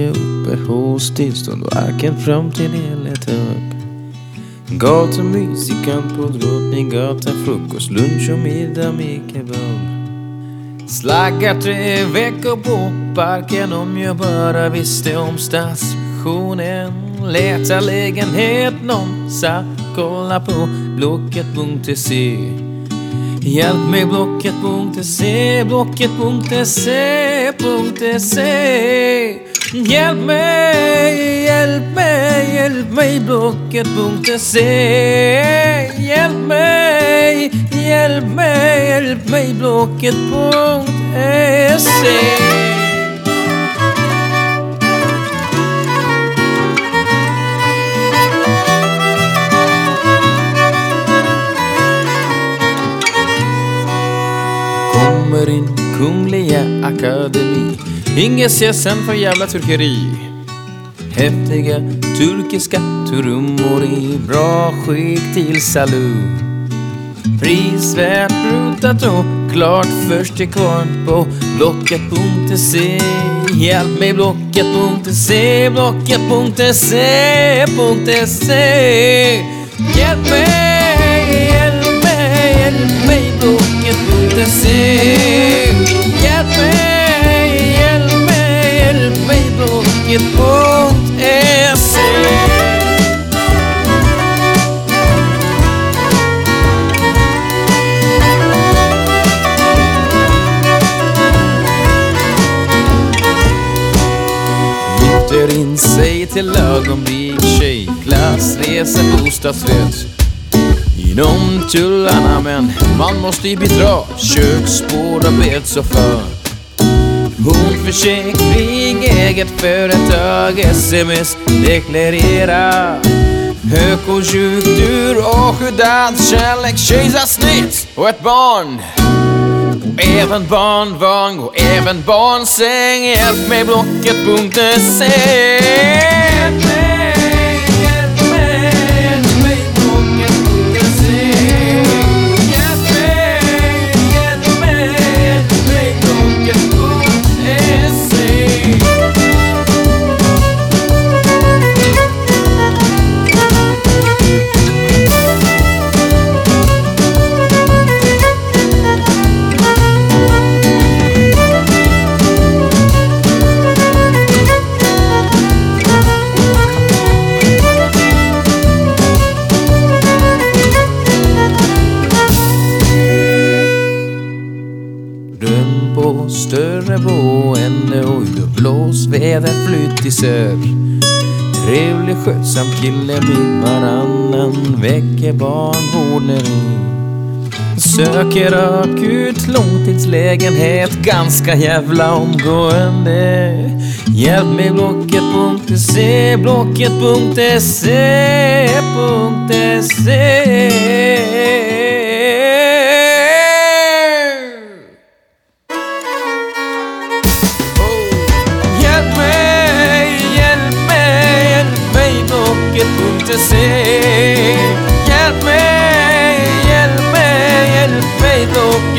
ligga uppe hos tillstånd varken framtid eller tag. Gatumys i kant på Drottninggatan, frukost, lunch och middag med kebab. Slaggar tre veckor på parken om jag bara visste om stadsmissionen. Leta lägenhet någonstans, kolla på Blocket.se. Hjälp mig Blocket.se, Blocket.se.se Hjälp mig, hjälp mig, hjälp mig Blocket.se Hjälp mig, hjälp mig, hjälp mig Blocket.se din Kungliga Akademi. Inget sen för jävla turkeri. Häftiga turkiska trummor i bra skick till salut. Prisvärt brutat och klart först till kvarn på Blocket.se Hjälp mig Blocket.se Blocket.se .se. Hjälp mig, Blocket.se in sig till ögonblick tjej Klassresa, bostadsrätt. Inom tullarna men man måste ju bidra, Köksbord och bäddsoffa försäkring, eget företag, sms, deklarera. Högkonjunktur och skyddad kärlek, kejsarsnitt och ett barn. Och även barnvagn och även barnsäng Hjälp mig Blocket.se större boende och blåsväder flytt i söder. Trevlig skötsam kille med varannan vecka barnvårdneri. Söker akut långtidslägenhet ganska jävla omgående. Hjälp mig Blocket.se, Blocket.se, .se Hjälp mig, hjälp mig, hjälp mig dock